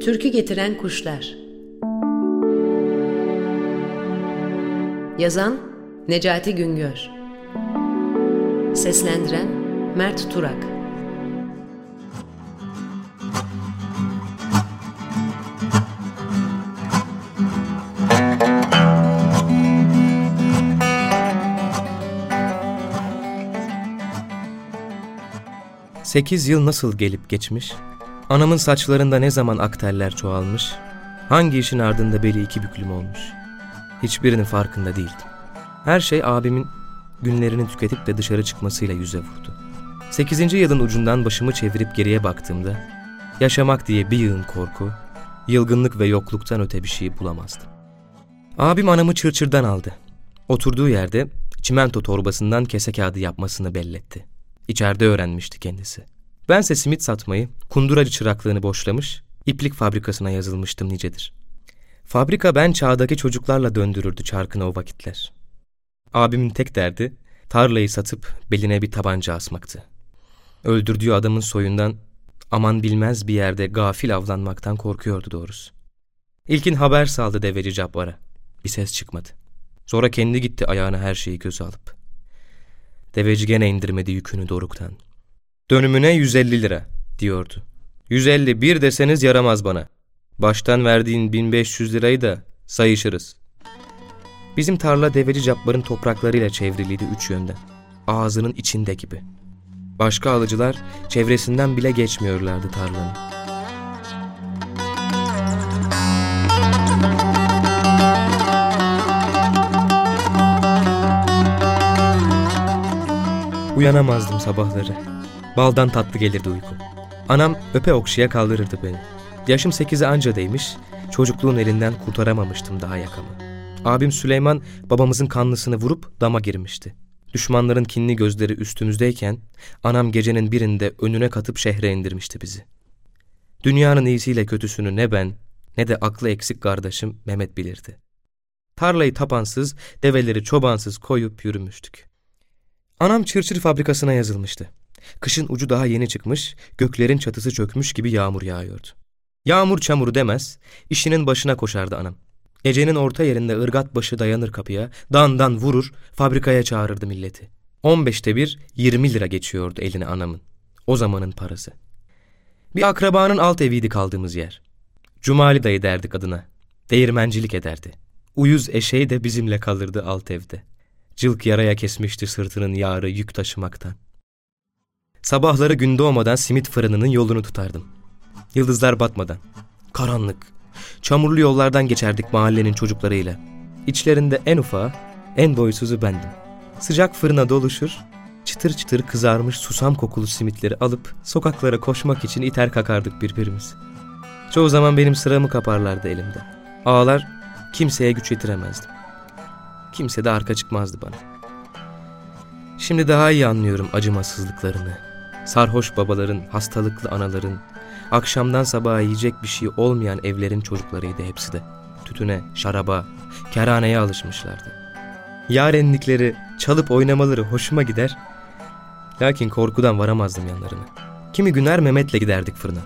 Türkü getiren kuşlar. Yazan Necati Güngör. Seslendiren Mert Turak. Sekiz yıl nasıl gelip geçmiş, anamın saçlarında ne zaman akteller çoğalmış, hangi işin ardında beli iki büklüm olmuş. Hiçbirinin farkında değildim. Her şey abimin günlerini tüketip de dışarı çıkmasıyla yüze vurdu. Sekizinci yılın ucundan başımı çevirip geriye baktığımda, yaşamak diye bir yığın korku, yılgınlık ve yokluktan öte bir şey bulamazdım. Abim anamı çırçırdan aldı. Oturduğu yerde çimento torbasından kese kağıdı yapmasını belletti. İçeride öğrenmişti kendisi. Bense simit satmayı, kunduracı çıraklığını boşlamış, iplik fabrikasına yazılmıştım nicedir. Fabrika ben çağdaki çocuklarla döndürürdü çarkını o vakitler. Abimin tek derdi, tarlayı satıp beline bir tabanca asmaktı. Öldürdüğü adamın soyundan aman bilmez bir yerde gafil avlanmaktan korkuyordu doğrusu. İlkin haber saldı deveci Cabbar'a. Bir ses çıkmadı. Sonra kendi gitti ayağına her şeyi göze alıp. Deveci gene indirmedi yükünü doruktan. Dönümüne 150 lira diyordu. 150 bir deseniz yaramaz bana. Baştan verdiğin 1500 lirayı da sayışırız. Bizim tarla deveci Cabbar'ın topraklarıyla çevriliydi üç yönden. Ağzının içinde gibi. Başka alıcılar çevresinden bile geçmiyorlardı tarlanın. Uyanamazdım sabahları. Baldan tatlı gelirdi uyku. Anam öpe okşaya kaldırırdı beni. Yaşım sekize anca değmiş, çocukluğun elinden kurtaramamıştım daha yakamı. Abim Süleyman babamızın kanlısını vurup dama girmişti. Düşmanların kinli gözleri üstümüzdeyken anam gecenin birinde önüne katıp şehre indirmişti bizi. Dünyanın iyisiyle kötüsünü ne ben ne de aklı eksik kardeşim Mehmet bilirdi. Tarlayı tapansız, develeri çobansız koyup yürümüştük. Anam çırçır fabrikasına yazılmıştı. Kışın ucu daha yeni çıkmış, göklerin çatısı çökmüş gibi yağmur yağıyordu. Yağmur çamuru demez, işinin başına koşardı anam. Gecenin orta yerinde ırgat başı dayanır kapıya, dan dan vurur, fabrikaya çağırırdı milleti. 15'te bir 20 lira geçiyordu eline anamın. O zamanın parası. Bir akrabanın alt eviydi kaldığımız yer. Cumali dayı derdik adına. Değirmencilik ederdi. Uyuz eşeği de bizimle kalırdı alt evde. Cılk yaraya kesmişti sırtının yağrı yük taşımaktan. Sabahları gün doğmadan simit fırınının yolunu tutardım. Yıldızlar batmadan. Karanlık. Çamurlu yollardan geçerdik mahallenin çocuklarıyla. İçlerinde en ufağı, en boysuzu bendim. Sıcak fırına doluşur, çıtır çıtır kızarmış susam kokulu simitleri alıp sokaklara koşmak için iter kakardık birbirimiz. Çoğu zaman benim sıramı kaparlardı elimde. Ağlar kimseye güç yetiremezdim. Kimse de arka çıkmazdı bana. Şimdi daha iyi anlıyorum acımasızlıklarını. Sarhoş babaların, hastalıklı anaların, akşamdan sabaha yiyecek bir şey olmayan evlerin çocuklarıydı hepsi de. Tütüne, şaraba, kerhaneye alışmışlardı. Yarenlikleri, çalıp oynamaları hoşuma gider. Lakin korkudan varamazdım yanlarına. Kimi günler Mehmet'le giderdik fırına.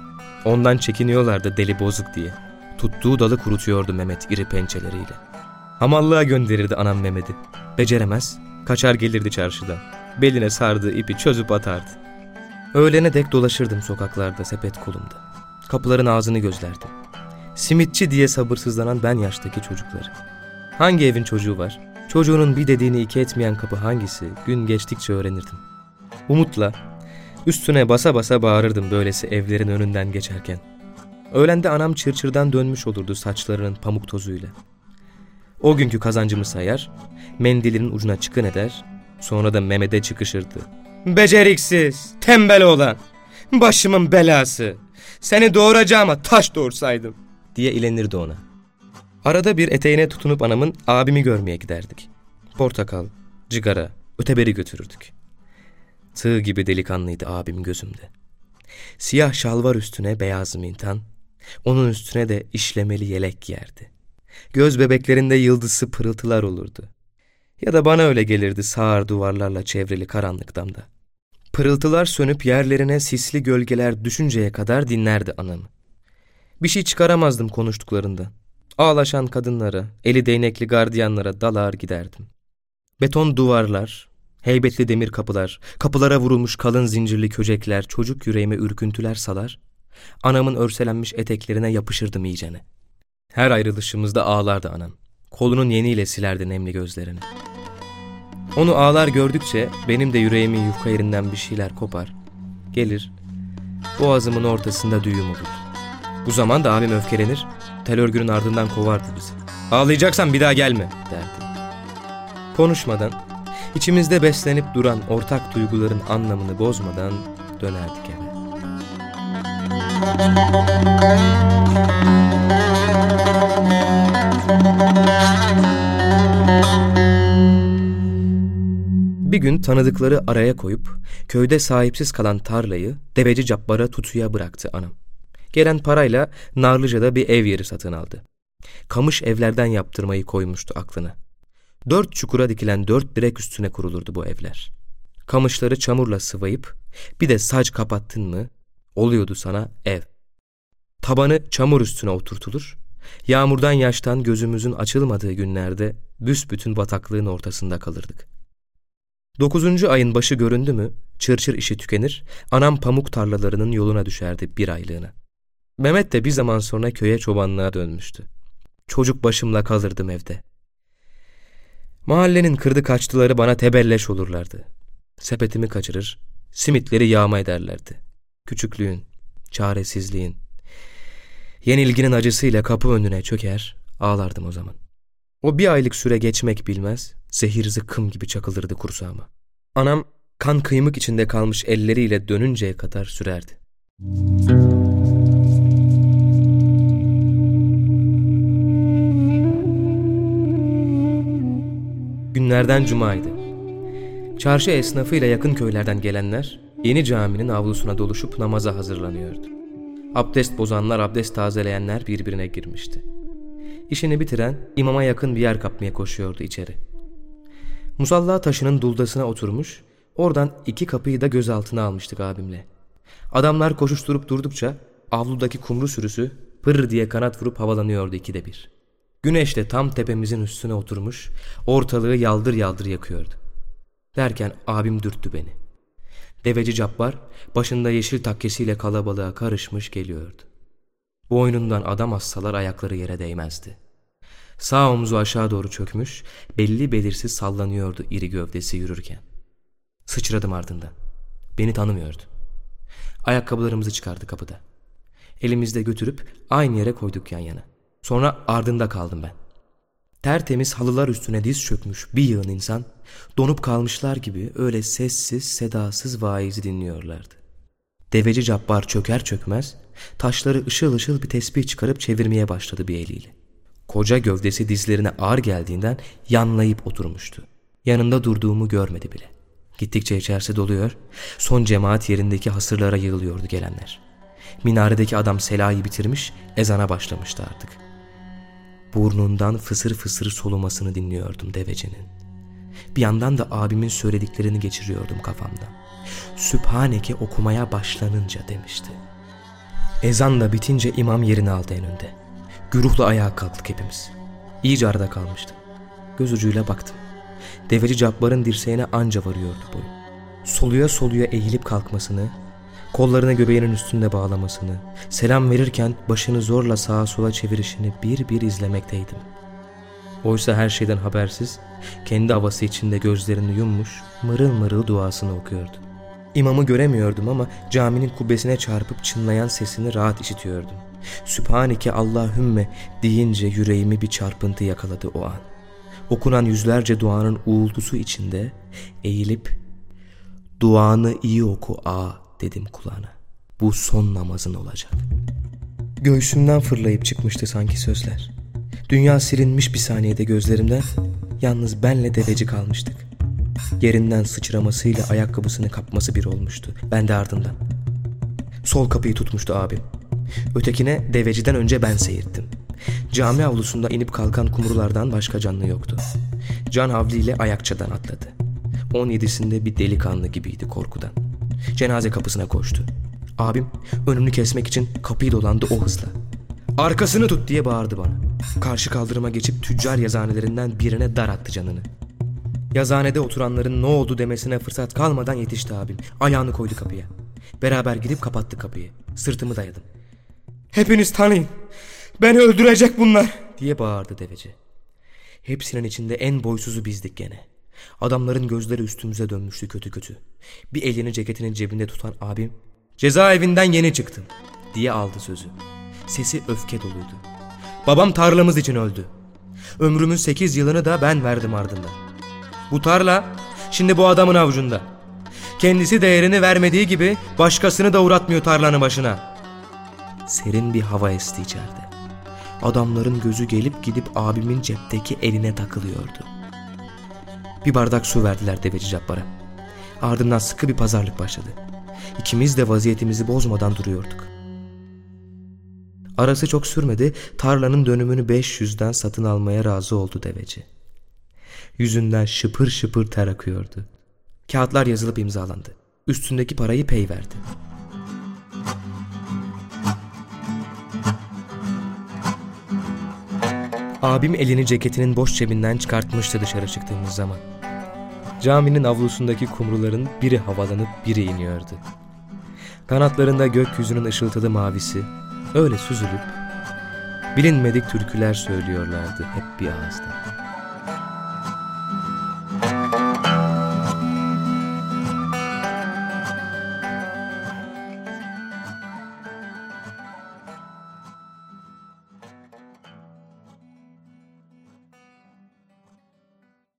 Ondan çekiniyorlardı deli bozuk diye. Tuttuğu dalı kurutuyordu Mehmet iri pençeleriyle. Hamallığa gönderirdi anam Mehmet'i. Beceremez, kaçar gelirdi çarşıdan. Beline sardığı ipi çözüp atardı. Öğlene dek dolaşırdım sokaklarda sepet kolumda. Kapıların ağzını gözlerdim. Simitçi diye sabırsızlanan ben yaştaki çocukları. Hangi evin çocuğu var? Çocuğunun bir dediğini iki etmeyen kapı hangisi? Gün geçtikçe öğrenirdim. Umutla, üstüne basa basa bağırırdım böylesi evlerin önünden geçerken. Öğlende anam çırçırdan dönmüş olurdu saçlarının pamuk tozuyla. O günkü kazancımı sayar, mendilinin ucuna çıkın eder, sonra da Mehmet'e çıkışırdı. Beceriksiz, tembel olan, başımın belası, seni doğuracağıma taş doğursaydım, diye ilenirdi ona. Arada bir eteğine tutunup anamın abimi görmeye giderdik. Portakal, cigara, öteberi götürürdük. Tığ gibi delikanlıydı abim gözümde. Siyah şalvar üstüne beyaz mintan, onun üstüne de işlemeli yelek giyerdi. Göz bebeklerinde yıldızı pırıltılar olurdu. Ya da bana öyle gelirdi sağır duvarlarla çevrili karanlık damda. Pırıltılar sönüp yerlerine sisli gölgeler düşünceye kadar dinlerdi anamı. Bir şey çıkaramazdım konuştuklarından. Ağlaşan kadınlara, eli değnekli gardiyanlara dalar giderdim. Beton duvarlar, heybetli demir kapılar, kapılara vurulmuş kalın zincirli köcekler, çocuk yüreğime ürküntüler salar, anamın örselenmiş eteklerine yapışırdım iyicene. Her ayrılışımızda ağlardı anam. Kolunun yeniyle silerdi nemli gözlerini. Onu ağlar gördükçe benim de yüreğimin yufka yerinden bir şeyler kopar. Gelir, boğazımın ortasında düğüm olur. Bu zaman da abim öfkelenir, tel örgünün ardından kovardı bizi. Ağlayacaksan bir daha gelme derdi. Konuşmadan, içimizde beslenip duran ortak duyguların anlamını bozmadan dönerdik eve. Bir gün tanıdıkları araya koyup köyde sahipsiz kalan tarlayı deveci cabbara tutuya bıraktı anam. Gelen parayla Narlıca'da bir ev yeri satın aldı. Kamış evlerden yaptırmayı koymuştu aklına. Dört çukura dikilen dört direk üstüne kurulurdu bu evler. Kamışları çamurla sıvayıp bir de saç kapattın mı oluyordu sana ev. Tabanı çamur üstüne oturtulur. Yağmurdan yaştan gözümüzün açılmadığı günlerde büsbütün bataklığın ortasında kalırdık. Dokuzuncu ayın başı göründü mü çırçır işi tükenir, anam pamuk tarlalarının yoluna düşerdi bir aylığına. Mehmet de bir zaman sonra köye çobanlığa dönmüştü. Çocuk başımla kalırdım evde. Mahallenin kırdı kaçtıları bana tebelleş olurlardı. Sepetimi kaçırır, simitleri yağma ederlerdi. Küçüklüğün, çaresizliğin, yenilginin acısıyla kapı önüne çöker, ağlardım o zaman. O bir aylık süre geçmek bilmez, zehir zıkkım gibi çakılırdı kursağıma. Anam kan kıymık içinde kalmış elleriyle dönünceye kadar sürerdi. Günlerden cumaydı. Çarşı esnafıyla yakın köylerden gelenler yeni caminin avlusuna doluşup namaza hazırlanıyordu. Abdest bozanlar, abdest tazeleyenler birbirine girmişti. İşini bitiren imama yakın bir yer kapmaya koşuyordu içeri. Musalla taşının duldasına oturmuş, oradan iki kapıyı da gözaltına almıştık abimle. Adamlar koşuşturup durdukça avludaki kumru sürüsü pır diye kanat vurup havalanıyordu ikide bir. Güneş de tam tepemizin üstüne oturmuş, ortalığı yaldır yaldır yakıyordu. Derken abim dürttü beni. Deveci Cabbar başında yeşil takkesiyle kalabalığa karışmış geliyordu. Boynundan adam assalar ayakları yere değmezdi. Sağ omzu aşağı doğru çökmüş, belli belirsiz sallanıyordu iri gövdesi yürürken. Sıçradım ardından. Beni tanımıyordu. Ayakkabılarımızı çıkardı kapıda. Elimizde götürüp aynı yere koyduk yan yana. Sonra ardında kaldım ben. Tertemiz halılar üstüne diz çökmüş bir yığın insan donup kalmışlar gibi öyle sessiz sedasız vaizi dinliyorlardı. Deveci cabbar çöker çökmez taşları ışıl ışıl bir tesbih çıkarıp çevirmeye başladı bir eliyle. Koca gövdesi dizlerine ağır geldiğinden yanlayıp oturmuştu. Yanında durduğumu görmedi bile. Gittikçe içerisi doluyor, son cemaat yerindeki hasırlara yığılıyordu gelenler. Minaredeki adam selayı bitirmiş, ezana başlamıştı artık. Burnundan fısır fısır solumasını dinliyordum devecinin. Bir yandan da abimin söylediklerini geçiriyordum kafamdan. Sübhaneke okumaya başlanınca demişti. Ezan da bitince imam yerini aldı en önde. Güruhla ayağa kalktık hepimiz. İyice arada kalmıştı. Göz ucuyla baktım. Deveci Cabbar'ın dirseğine anca varıyordu boyu. Soluya soluya eğilip kalkmasını, kollarını göbeğinin üstünde bağlamasını, selam verirken başını zorla sağa sola çevirişini bir bir izlemekteydim. Oysa her şeyden habersiz, kendi havası içinde gözlerini yummuş, mırıl mırıl duasını okuyordu. İmamı göremiyordum ama caminin kubbesine çarpıp çınlayan sesini rahat işitiyordum. Sübhaneke Allahümme deyince yüreğimi bir çarpıntı yakaladı o an. Okunan yüzlerce duanın uğultusu içinde eğilip duanı iyi oku a dedim kulağına. Bu son namazın olacak. Göğsümden fırlayıp çıkmıştı sanki sözler. Dünya silinmiş bir saniyede gözlerimden. Yalnız benle deveci kalmıştık. Yerinden sıçramasıyla ayakkabısını kapması bir olmuştu. Ben de ardından. Sol kapıyı tutmuştu abim. Ötekine deveciden önce ben seyirttim. Cami avlusunda inip kalkan kumrulardan başka canlı yoktu. Can havliyle ayakçadan atladı. 17'sinde bir delikanlı gibiydi korkudan. Cenaze kapısına koştu. Abim önünü kesmek için kapıyı dolandı o hızla. Arkasını tut diye bağırdı bana. Karşı kaldırıma geçip tüccar yazanelerinden birine dar attı canını. Yazanede oturanların ne oldu demesine fırsat kalmadan yetişti abim. Ayağını koydu kapıya. Beraber gidip kapattık kapıyı. Sırtımı dayadım. Hepiniz tanıyın. Beni öldürecek bunlar. Diye bağırdı deveci. Hepsinin içinde en boysuzu bizdik gene. Adamların gözleri üstümüze dönmüştü kötü kötü. Bir elini ceketinin cebinde tutan abim cezaevinden yeni çıktım diye aldı sözü. Sesi öfke doluydu. Babam tarlamız için öldü. Ömrümün sekiz yılını da ben verdim ardından. Bu tarla şimdi bu adamın avucunda. Kendisi değerini vermediği gibi başkasını da uğratmıyor tarlanın başına. Serin bir hava esti içeride. Adamların gözü gelip gidip abimin cepteki eline takılıyordu. Bir bardak su verdiler deveci Cabbar'a. Ardından sıkı bir pazarlık başladı. İkimiz de vaziyetimizi bozmadan duruyorduk. Arası çok sürmedi, tarlanın dönümünü 500'den satın almaya razı oldu deveci. Yüzünden şıpır şıpır ter akıyordu. Kağıtlar yazılıp imzalandı. Üstündeki parayı pey verdi. Abim elini ceketinin boş cebinden çıkartmıştı dışarı çıktığımız zaman. Caminin avlusundaki kumruların biri havalanıp biri iniyordu. Kanatlarında gökyüzünün ışıltılı mavisi öyle süzülüp bilinmedik türküler söylüyorlardı hep bir ağızdan.